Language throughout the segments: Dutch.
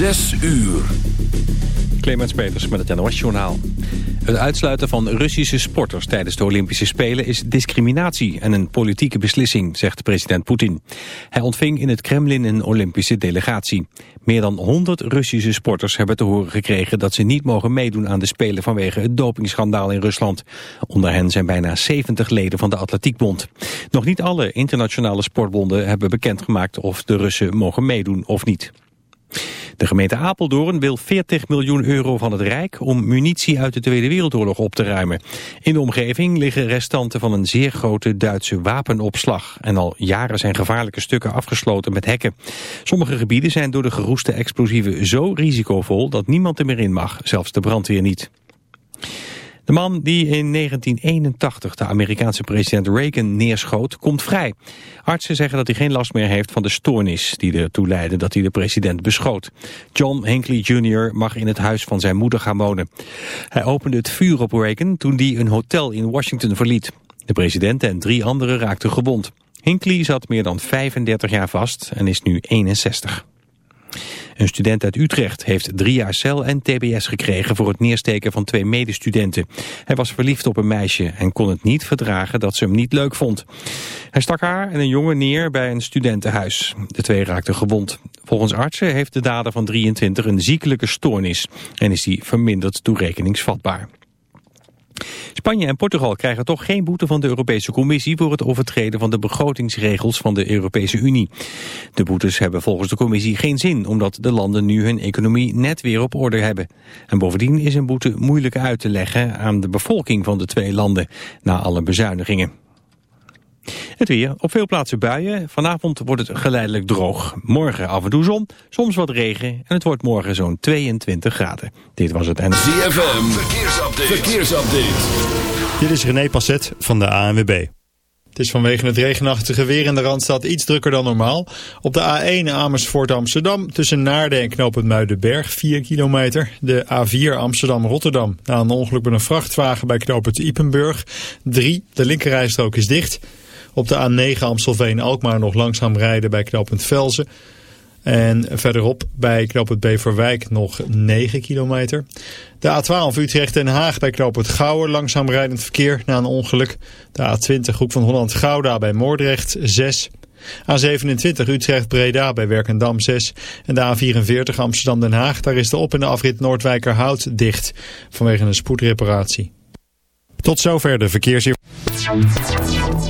Zes uur. Clemens Peters met het NOS Journaal. Het uitsluiten van Russische sporters tijdens de Olympische Spelen is discriminatie en een politieke beslissing, zegt president Poetin. Hij ontving in het Kremlin een Olympische delegatie. Meer dan 100 Russische sporters hebben te horen gekregen dat ze niet mogen meedoen aan de Spelen vanwege het dopingschandaal in Rusland. Onder hen zijn bijna 70 leden van de Atletiekbond. Nog niet alle internationale sportbonden hebben bekendgemaakt of de Russen mogen meedoen of niet. De gemeente Apeldoorn wil 40 miljoen euro van het Rijk om munitie uit de Tweede Wereldoorlog op te ruimen. In de omgeving liggen restanten van een zeer grote Duitse wapenopslag. En al jaren zijn gevaarlijke stukken afgesloten met hekken. Sommige gebieden zijn door de geroeste explosieven zo risicovol dat niemand er meer in mag, zelfs de brandweer niet. De man die in 1981 de Amerikaanse president Reagan neerschoot, komt vrij. Artsen zeggen dat hij geen last meer heeft van de stoornis die ertoe leidde dat hij de president beschoot. John Hinckley Jr. mag in het huis van zijn moeder gaan wonen. Hij opende het vuur op Reagan toen hij een hotel in Washington verliet. De president en drie anderen raakten gewond. Hinckley zat meer dan 35 jaar vast en is nu 61. Een student uit Utrecht heeft drie jaar cel en tbs gekregen voor het neersteken van twee medestudenten. Hij was verliefd op een meisje en kon het niet verdragen dat ze hem niet leuk vond. Hij stak haar en een jongen neer bij een studentenhuis. De twee raakten gewond. Volgens artsen heeft de dader van 23 een ziekelijke stoornis en is die verminderd toerekeningsvatbaar. Spanje en Portugal krijgen toch geen boete van de Europese Commissie voor het overtreden van de begrotingsregels van de Europese Unie. De boetes hebben volgens de Commissie geen zin, omdat de landen nu hun economie net weer op orde hebben. En bovendien is een boete moeilijk uit te leggen aan de bevolking van de twee landen, na alle bezuinigingen. Het weer. Op veel plaatsen buien. Vanavond wordt het geleidelijk droog. Morgen af en toe zon, soms wat regen. En het wordt morgen zo'n 22 graden. Dit was het en... ZFM. Verkeersupdate. Verkeersupdate. Dit is René Passet van de ANWB. Het is vanwege het regenachtige weer in de Randstad iets drukker dan normaal. Op de A1 Amersfoort Amsterdam tussen Naarden en knooppunt Muidenberg 4 kilometer. De A4 Amsterdam Rotterdam na een ongeluk met een vrachtwagen bij knooppunt Ipenburg 3. De linkerrijstrook is dicht. Op de A9 Amstelveen-Alkmaar nog langzaam rijden bij knooppunt Velzen. En verderop bij knooppunt Beverwijk nog 9 kilometer. De A12 Utrecht-Den Haag bij knooppunt Gouwen langzaam rijdend verkeer na een ongeluk. De A20 Hoek van Holland-Gouda bij Moordrecht 6. A27 Utrecht-Breda bij Werkendam 6. En de A44 Amsterdam-Den Haag, daar is de op- en de afrit Noordwijkerhout dicht vanwege een spoedreparatie. Tot zover de verkeersinformatie.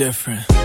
Different.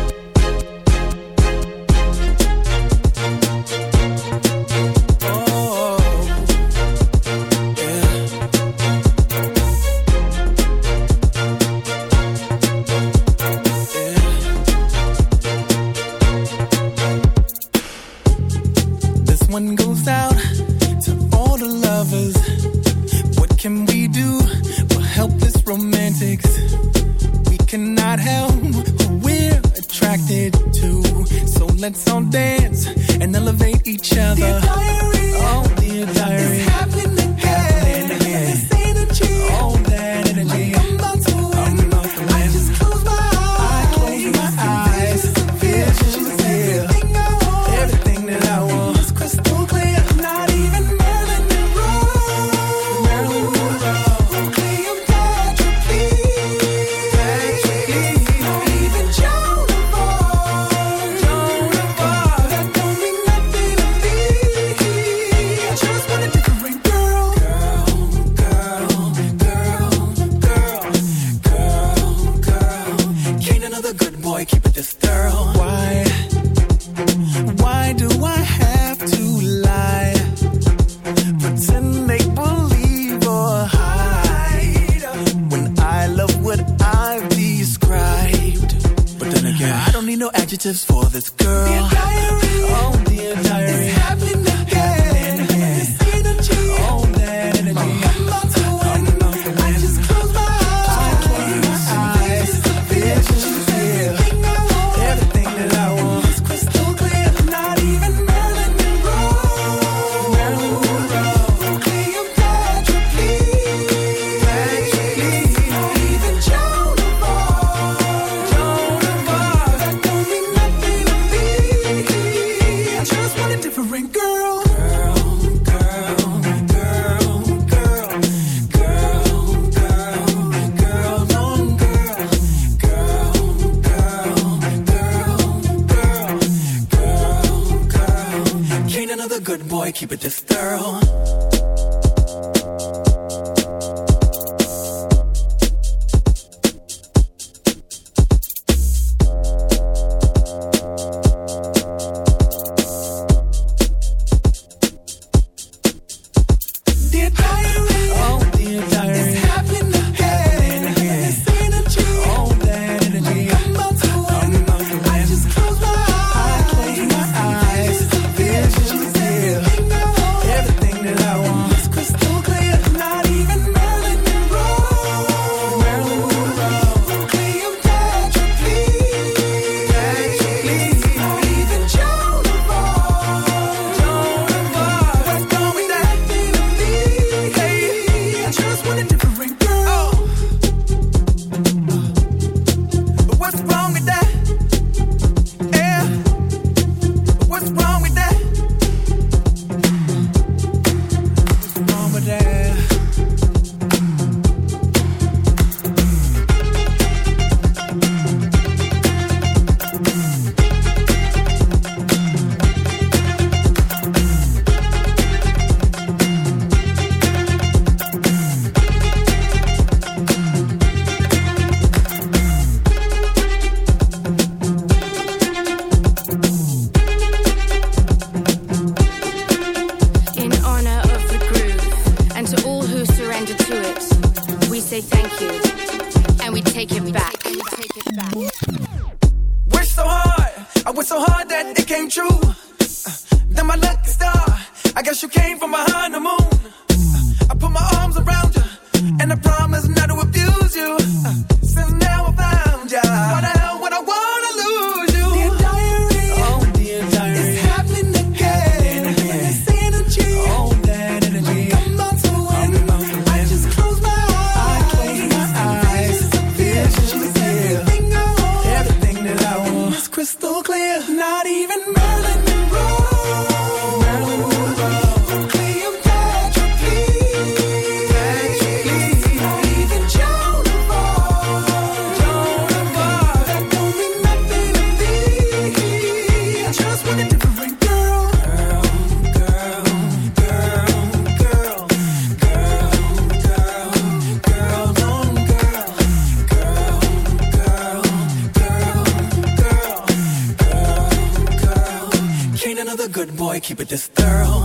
Good boy keep it this thorough?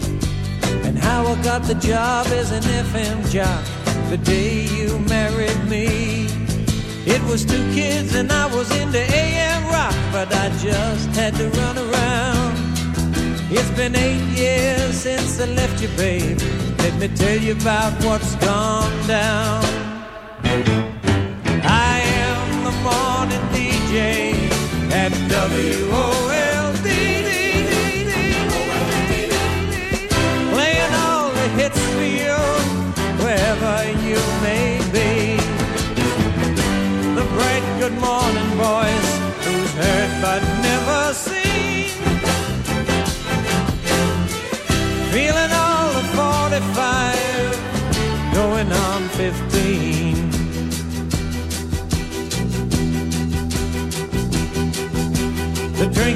And how I got the job as an FM job the day you married me. It was two kids and I was into AM rock, but I just had to run around. It's been eight years since I left you, babe. Let me tell you about what's gone down. I am the morning DJ at WOLD.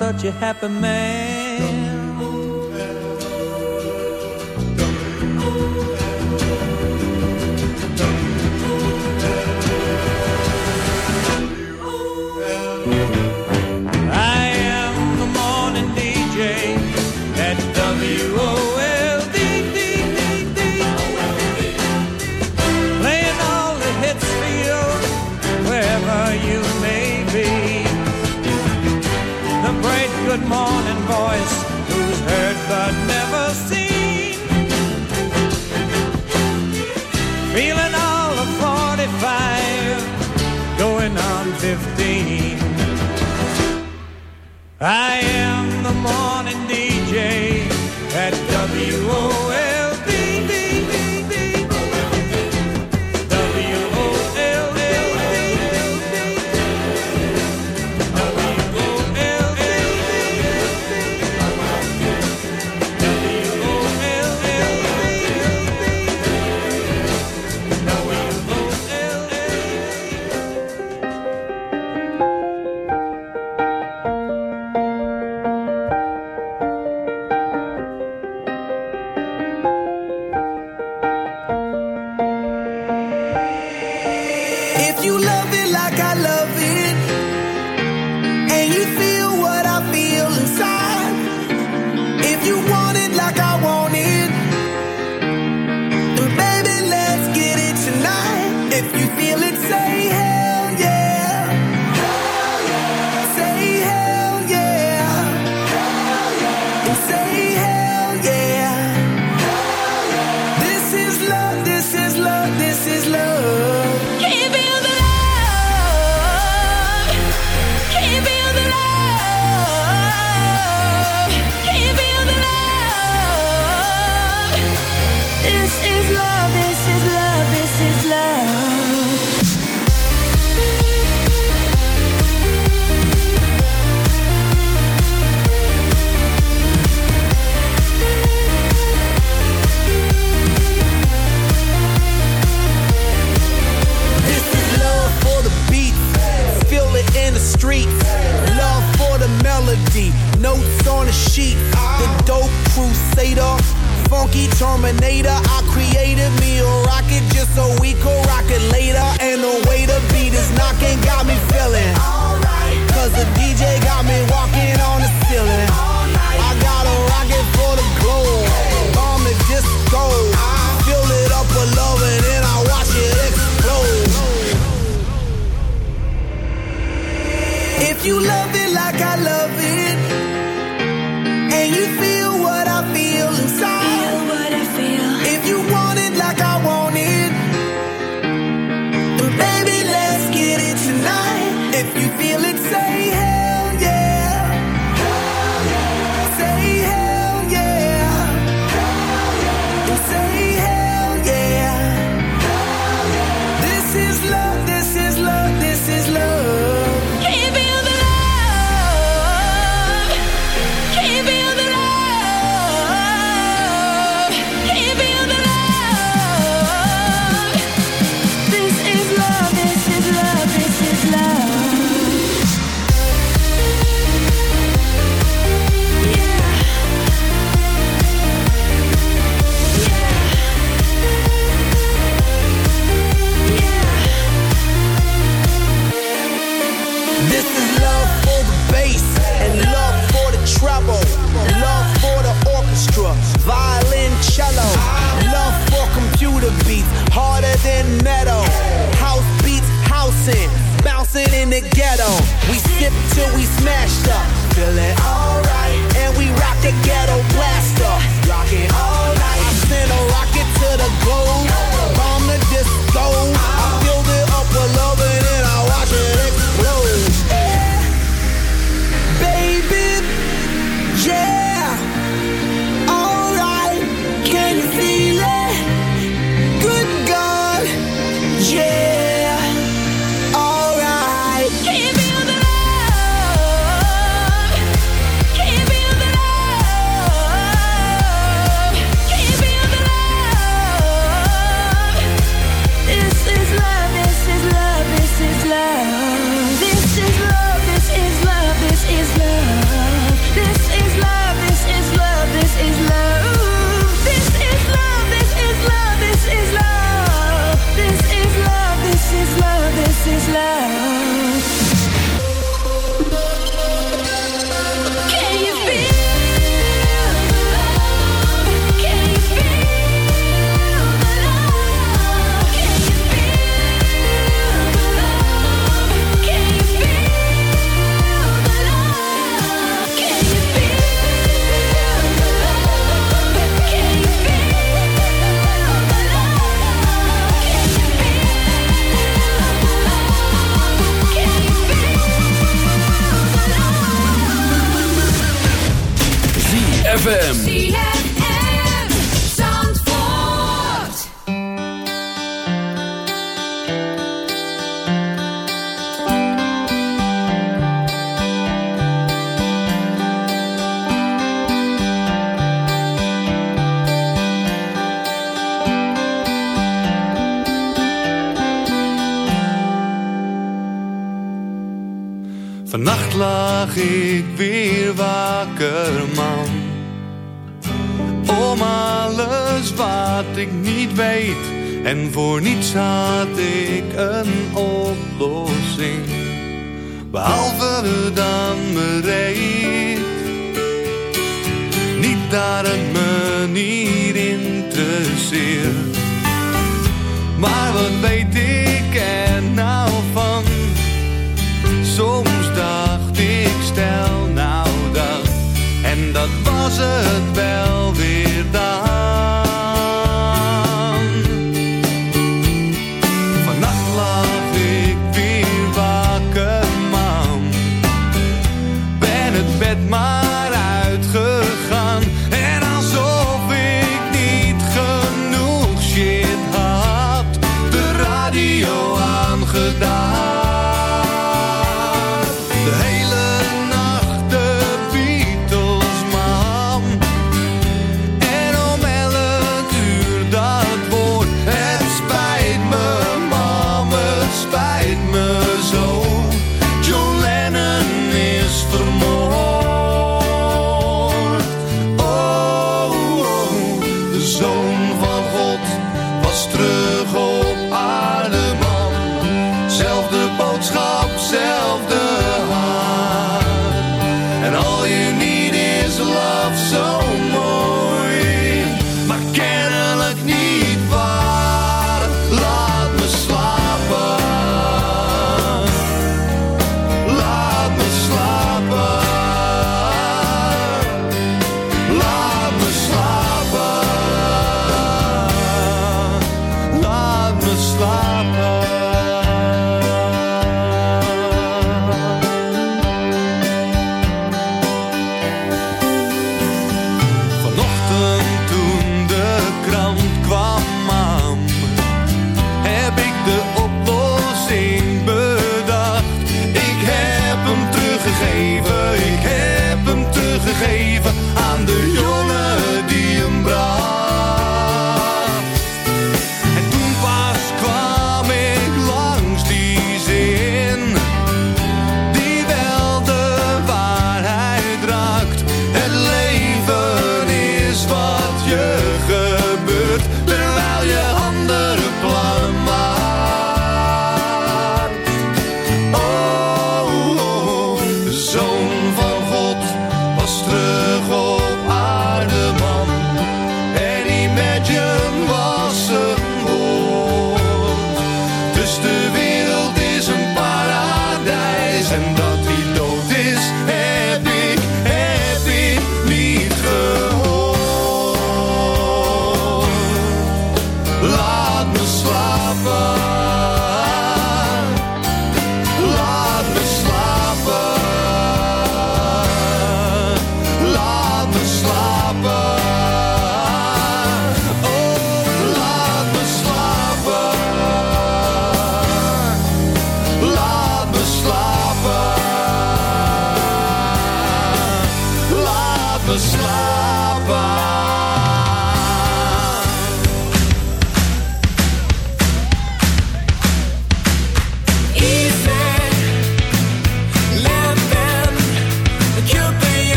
Such a happy man. ZFM.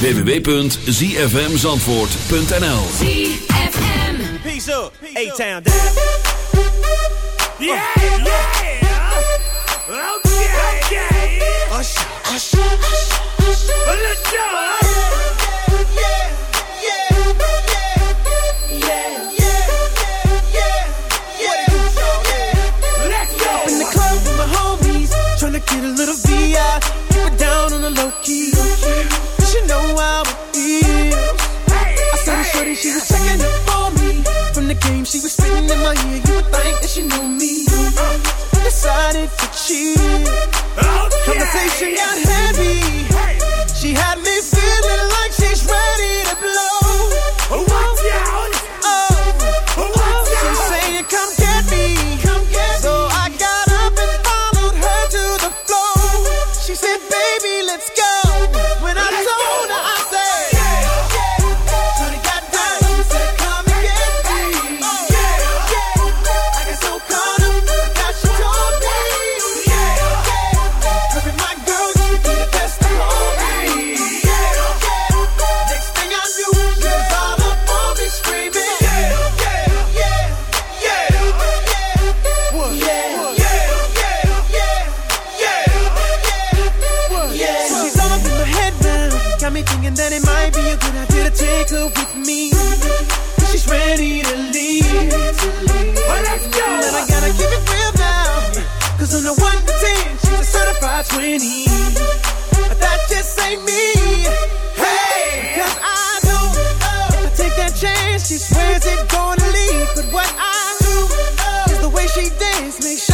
www.zfmzandvoort.nl ZFM Peace up, A-Town. Yeah, yeah. Okay, okay. Usher, usher, usher. A little VI keep it down on the low key. Cause you know how it feels. I saw the shorty, she was checking up on me. From the game, she was spitting in my ear. You would think that she knew me. I decided to cheat. Oh, Conversation got heavy. she dance, make sure.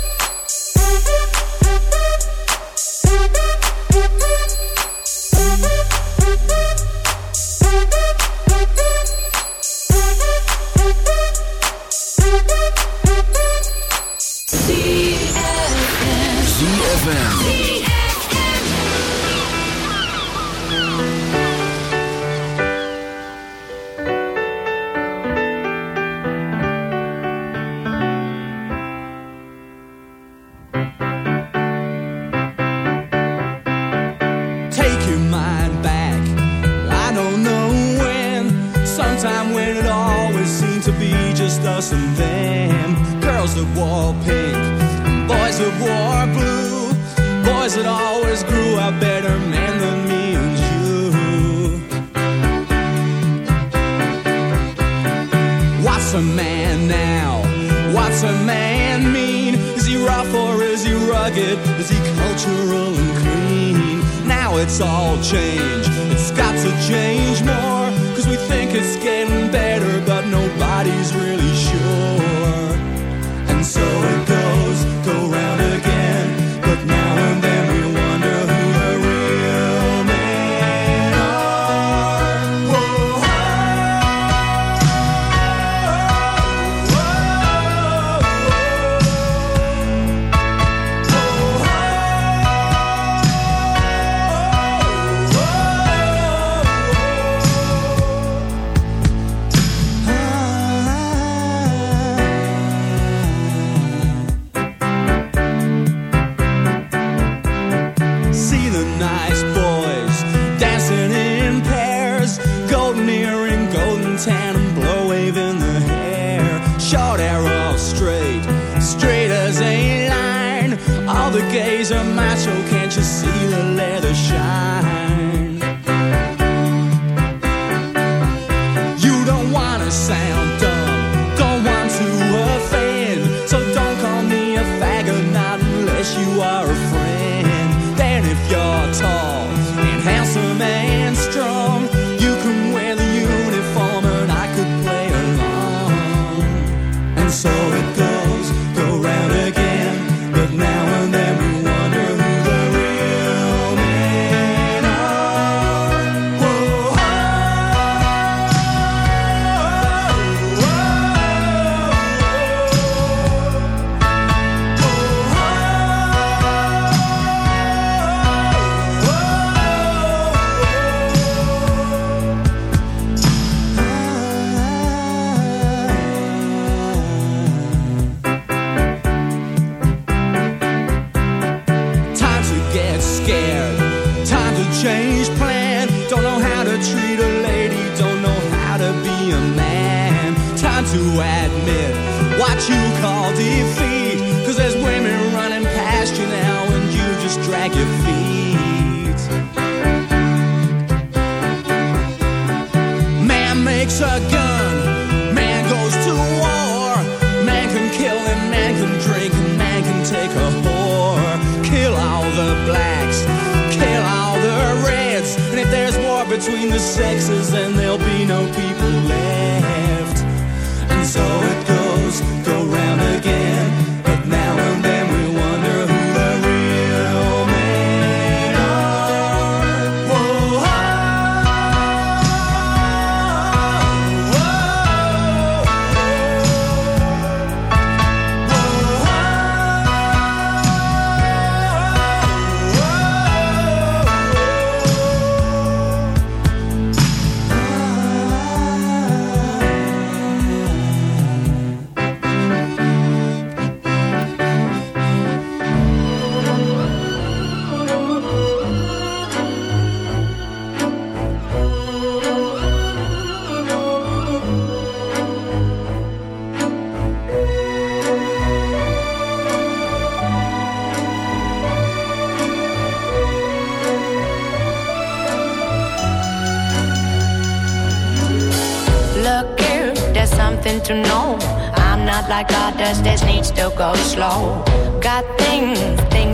the sexes and they'll be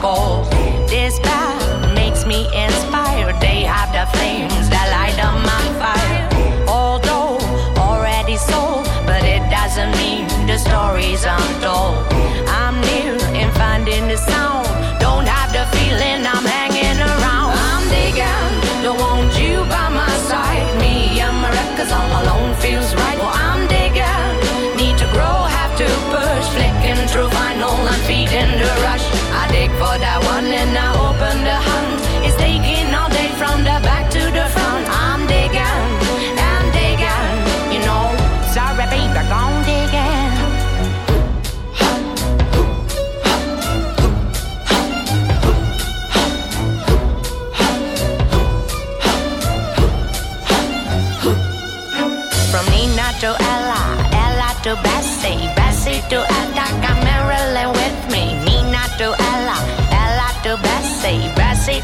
call.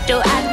Do I?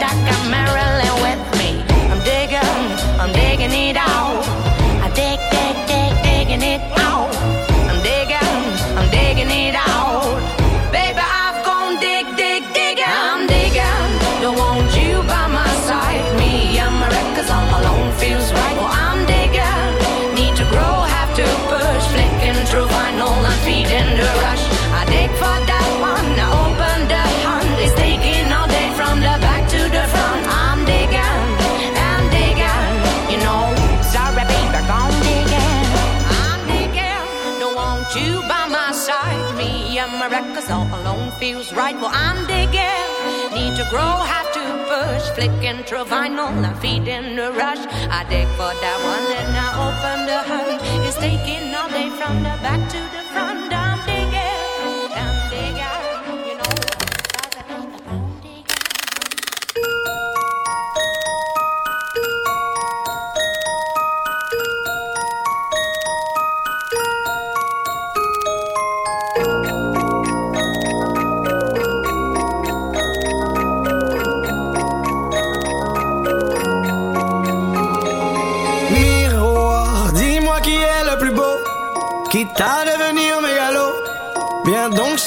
I'm a wreck cause all alone feels right. Well, I'm digging, need to grow, have to push. Flicking through vinyl, I'm feeding the rush. I dig for that one, then I open the hood. It's taking all day from the back to the